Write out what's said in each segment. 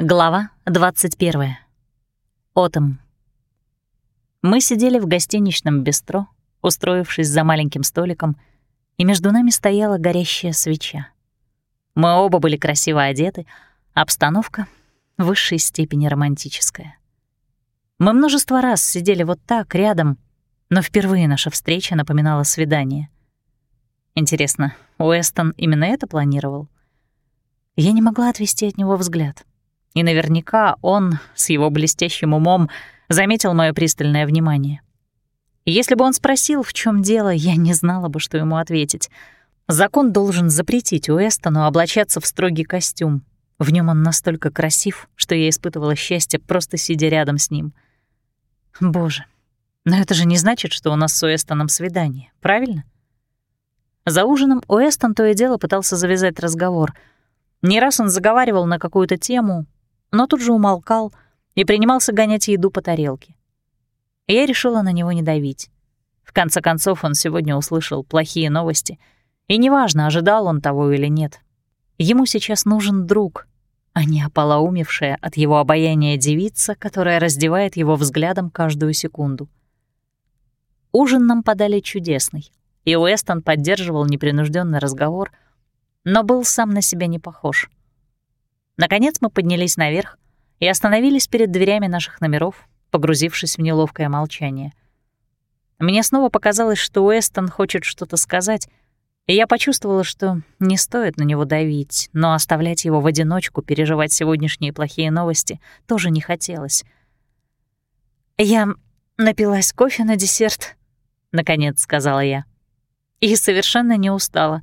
Глава 21. Отом. Мы сидели в гостиничном бистро, устроившись за маленьким столиком, и между нами стояла горящая свеча. Мы оба были красиво одеты, обстановка в высшей степени романтическая. Мы множество раз сидели вот так, рядом, но впервые наша встреча напоминала свидание. Интересно, Уэстон именно это планировал? Я не могла отвести от него взгляд. И наверняка он, с его блестящим умом, заметил мое пристальное внимание. Если бы он спросил, в чем дело, я не знала бы, что ему ответить. Закон должен запретить Уэстону облачаться в строгий костюм. В нем он настолько красив, что я испытывала счастье, просто сидя рядом с ним. Боже, но это же не значит, что у нас с Уэстоном свидание, правильно? За ужином Уэстон то и дело пытался завязать разговор. Не раз он заговаривал на какую-то тему, но тут же умолкал и принимался гонять еду по тарелке. Я решила на него не давить. В конце концов, он сегодня услышал плохие новости, и неважно, ожидал он того или нет. Ему сейчас нужен друг, а не ополоумевшая от его обаяния девица, которая раздевает его взглядом каждую секунду. Ужин нам подали чудесный, и Уэстон поддерживал непринужденный разговор, но был сам на себя не похож — Наконец мы поднялись наверх и остановились перед дверями наших номеров, погрузившись в неловкое молчание. Мне снова показалось, что Уэстон хочет что-то сказать, и я почувствовала, что не стоит на него давить, но оставлять его в одиночку переживать сегодняшние плохие новости тоже не хотелось. «Я напилась кофе на десерт», — наконец сказала я. «И совершенно не устала.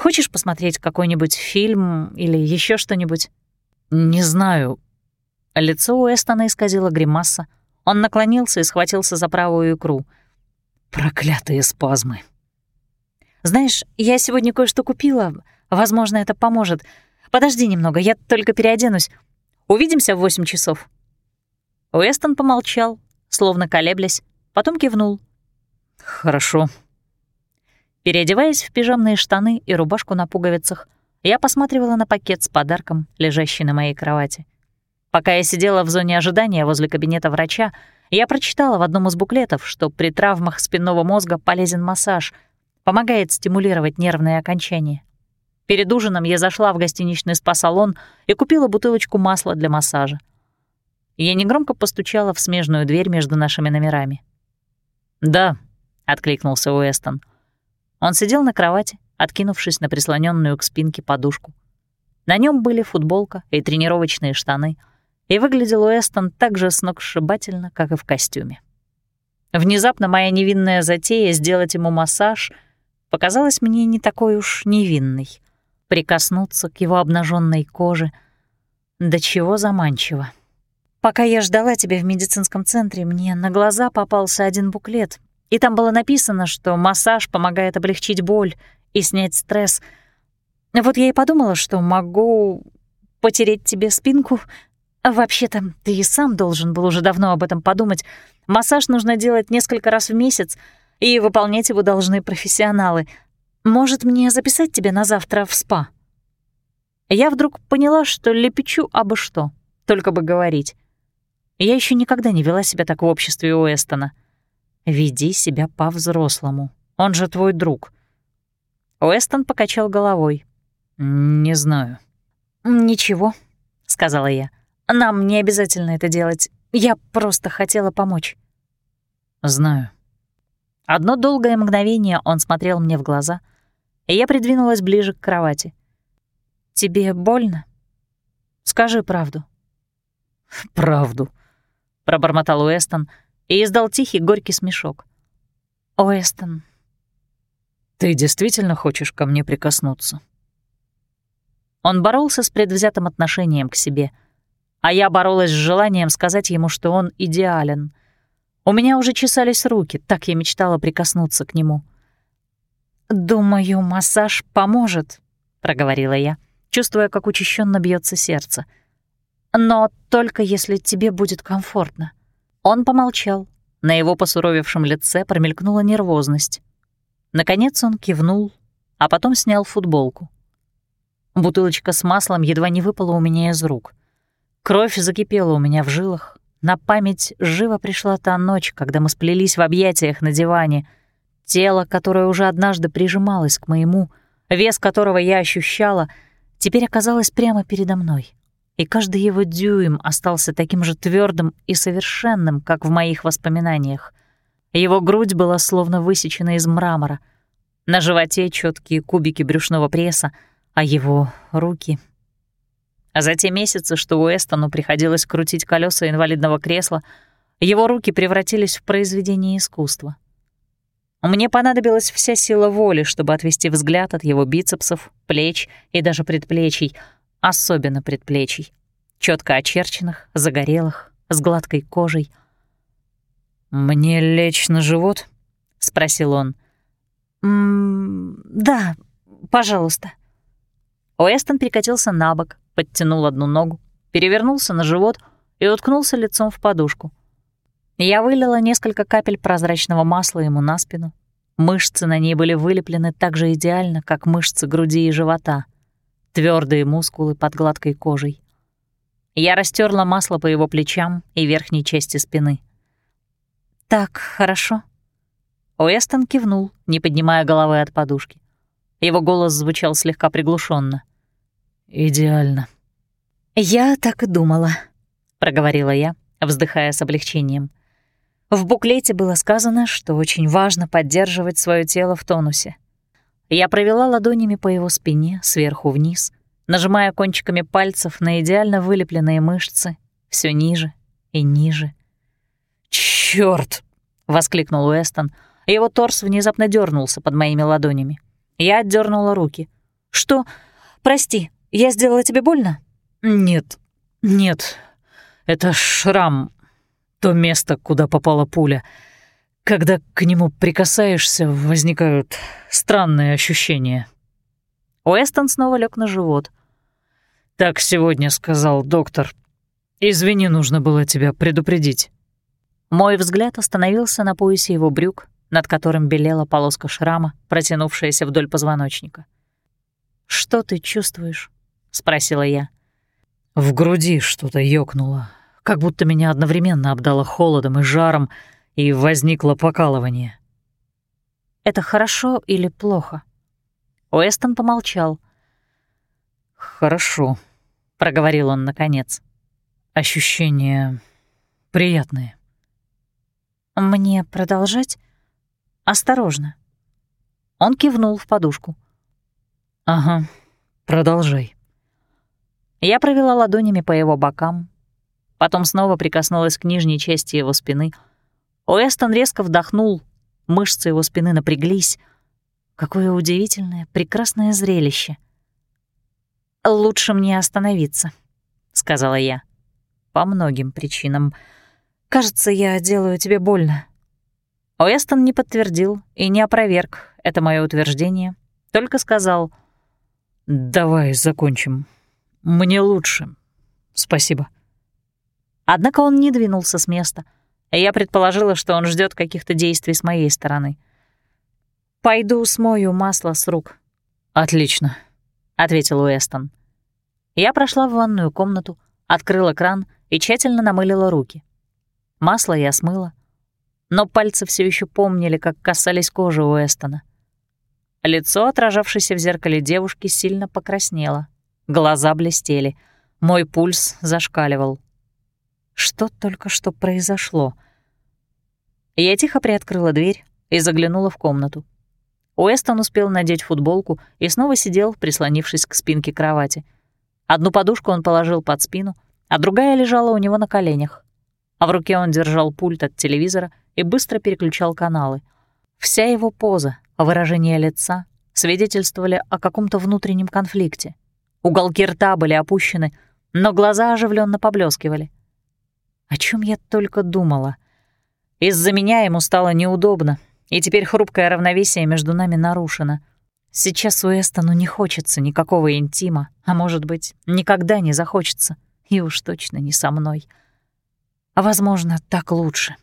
Хочешь посмотреть какой-нибудь фильм или еще что-нибудь?» «Не знаю». Лицо Уэстона исказило гримаса. Он наклонился и схватился за правую икру. «Проклятые спазмы». «Знаешь, я сегодня кое-что купила. Возможно, это поможет. Подожди немного, я только переоденусь. Увидимся в восемь часов». Уэстон помолчал, словно колеблясь, потом кивнул. «Хорошо». Переодеваясь в пижамные штаны и рубашку на пуговицах, я посматривала на пакет с подарком, лежащий на моей кровати. Пока я сидела в зоне ожидания возле кабинета врача, я прочитала в одном из буклетов, что при травмах спинного мозга полезен массаж, помогает стимулировать нервные окончания. Перед ужином я зашла в гостиничный спа-салон и купила бутылочку масла для массажа. Я негромко постучала в смежную дверь между нашими номерами. «Да», — откликнулся Уэстон. Он сидел на кровати, откинувшись на прислоненную к спинке подушку. На нем были футболка и тренировочные штаны, и выглядел Уэстон так же сногсшибательно, как и в костюме. Внезапно моя невинная затея сделать ему массаж показалась мне не такой уж невинной. Прикоснуться к его обнаженной коже до чего заманчиво. Пока я ждала тебя в медицинском центре, мне на глаза попался один буклет, и там было написано, что массаж помогает облегчить боль и снять стресс. Вот я и подумала, что могу потереть тебе спинку. Вообще-то, ты и сам должен был уже давно об этом подумать. Массаж нужно делать несколько раз в месяц, и выполнять его должны профессионалы. Может, мне записать тебя на завтра в спа?» Я вдруг поняла, что лепечу обо что, только бы говорить. Я еще никогда не вела себя так в обществе Уэстона. Веди себя по-взрослому. Он же твой друг. Уэстон покачал головой. «Не знаю». «Ничего», — сказала я. «Нам не обязательно это делать. Я просто хотела помочь». «Знаю». Одно долгое мгновение он смотрел мне в глаза, и я придвинулась ближе к кровати. «Тебе больно? Скажи правду». «Правду», — пробормотал Уэстон и издал тихий горький смешок. «Уэстон, «Ты действительно хочешь ко мне прикоснуться?» Он боролся с предвзятым отношением к себе, а я боролась с желанием сказать ему, что он идеален. У меня уже чесались руки, так я мечтала прикоснуться к нему. «Думаю, массаж поможет», — проговорила я, чувствуя, как учащенно бьется сердце. «Но только если тебе будет комфортно». Он помолчал. На его посуровевшем лице промелькнула нервозность. Наконец он кивнул, а потом снял футболку. Бутылочка с маслом едва не выпала у меня из рук. Кровь закипела у меня в жилах. На память живо пришла та ночь, когда мы сплелись в объятиях на диване. Тело, которое уже однажды прижималось к моему, вес которого я ощущала, теперь оказалось прямо передо мной. И каждый его дюйм остался таким же твердым и совершенным, как в моих воспоминаниях. Его грудь была словно высечена из мрамора. На животе четкие кубики брюшного пресса, а его руки... А за те месяцы, что Уэстону приходилось крутить колеса инвалидного кресла, его руки превратились в произведение искусства. Мне понадобилась вся сила воли, чтобы отвести взгляд от его бицепсов, плеч и даже предплечий, особенно предплечий, четко очерченных, загорелых, с гладкой кожей — «Мне лечь на живот?» — спросил он. «М -м «Да, пожалуйста». Уэстон перекатился на бок, подтянул одну ногу, перевернулся на живот и уткнулся лицом в подушку. Я вылила несколько капель прозрачного масла ему на спину. Мышцы на ней были вылеплены так же идеально, как мышцы груди и живота. Твердые мускулы под гладкой кожей. Я растерла масло по его плечам и верхней части спины. «Так, хорошо». Уэстон кивнул, не поднимая головы от подушки. Его голос звучал слегка приглушенно. «Идеально». «Я так и думала», — проговорила я, вздыхая с облегчением. В буклете было сказано, что очень важно поддерживать свое тело в тонусе. Я провела ладонями по его спине сверху вниз, нажимая кончиками пальцев на идеально вылепленные мышцы, все ниже и ниже. Черт! воскликнул Уэстон. Его торс внезапно дернулся под моими ладонями. Я отдернула руки. «Что? Прости, я сделала тебе больно?» «Нет, нет. Это шрам. То место, куда попала пуля. Когда к нему прикасаешься, возникают странные ощущения». Уэстон снова лег на живот. «Так сегодня сказал доктор. Извини, нужно было тебя предупредить». Мой взгляд остановился на поясе его брюк, над которым белела полоска шрама, протянувшаяся вдоль позвоночника. «Что ты чувствуешь?» — спросила я. В груди что-то ёкнуло, как будто меня одновременно обдало холодом и жаром, и возникло покалывание. «Это хорошо или плохо?» Уэстон помолчал. «Хорошо», — проговорил он наконец. «Ощущения приятные». «Мне продолжать? Осторожно». Он кивнул в подушку. «Ага, продолжай». Я провела ладонями по его бокам, потом снова прикоснулась к нижней части его спины. Уэстон резко вдохнул, мышцы его спины напряглись. Какое удивительное, прекрасное зрелище. «Лучше мне остановиться», — сказала я. «По многим причинам». Кажется, я делаю тебе больно». Уэстон не подтвердил и не опроверг это мое утверждение, только сказал «Давай закончим. Мне лучше. Спасибо». Однако он не двинулся с места, я предположила, что он ждет каких-то действий с моей стороны. «Пойду смою масло с рук». «Отлично», — ответил Уэстон. Я прошла в ванную комнату, открыла кран и тщательно намылила руки. Масло я смыла, но пальцы все еще помнили, как касались кожи Уэстона. Лицо, отражавшееся в зеркале девушки, сильно покраснело. Глаза блестели. Мой пульс зашкаливал. Что только что произошло? Я тихо приоткрыла дверь и заглянула в комнату. Уэстон успел надеть футболку и снова сидел, прислонившись к спинке кровати. Одну подушку он положил под спину, а другая лежала у него на коленях а в руке он держал пульт от телевизора и быстро переключал каналы. Вся его поза, выражение лица свидетельствовали о каком-то внутреннем конфликте. Уголки рта были опущены, но глаза оживленно поблескивали. О чем я только думала. Из-за меня ему стало неудобно, и теперь хрупкое равновесие между нами нарушено. Сейчас Уэстону не хочется никакого интима, а может быть, никогда не захочется, и уж точно не со мной — Возможно, так лучше.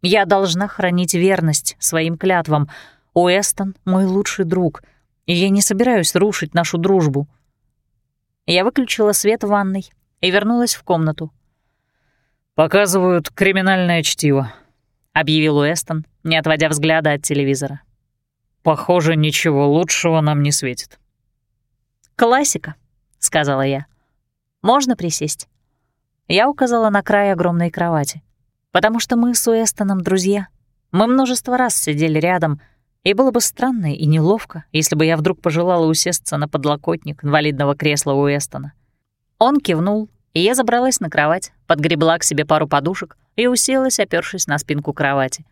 Я должна хранить верность своим клятвам. Уэстон — мой лучший друг, и я не собираюсь рушить нашу дружбу. Я выключила свет в ванной и вернулась в комнату. «Показывают криминальное чтиво», — объявил Уэстон, не отводя взгляда от телевизора. «Похоже, ничего лучшего нам не светит». «Классика», — сказала я. «Можно присесть?» Я указала на край огромной кровати. «Потому что мы с Уэстоном друзья. Мы множество раз сидели рядом, и было бы странно и неловко, если бы я вдруг пожелала усесться на подлокотник инвалидного кресла Уэстона. Он кивнул, и я забралась на кровать, подгребла к себе пару подушек и уселась, опёршись на спинку кровати.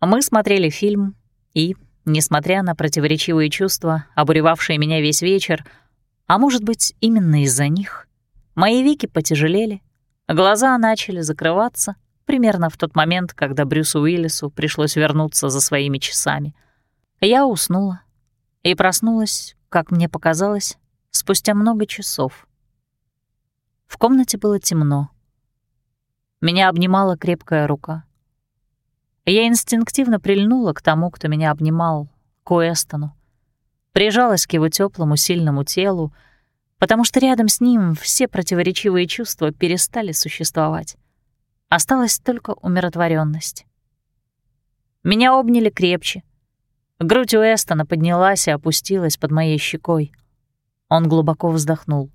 Мы смотрели фильм, и, несмотря на противоречивые чувства, обуревавшие меня весь вечер, а может быть, именно из-за них, мои веки потяжелели, глаза начали закрываться примерно в тот момент, когда Брюсу Уиллису пришлось вернуться за своими часами — я уснула и проснулась, как мне показалось, спустя много часов. В комнате было темно. Меня обнимала крепкая рука. Я инстинктивно прильнула к тому, кто меня обнимал, к Уэстону. Прижалась к его теплому, сильному телу, потому что рядом с ним все противоречивые чувства перестали существовать. Осталась только умиротворенность. Меня обняли крепче, Грудь Уэстона поднялась и опустилась под моей щекой. Он глубоко вздохнул.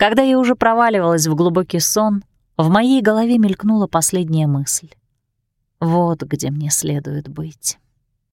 Когда я уже проваливалась в глубокий сон, в моей голове мелькнула последняя мысль. Вот где мне следует быть.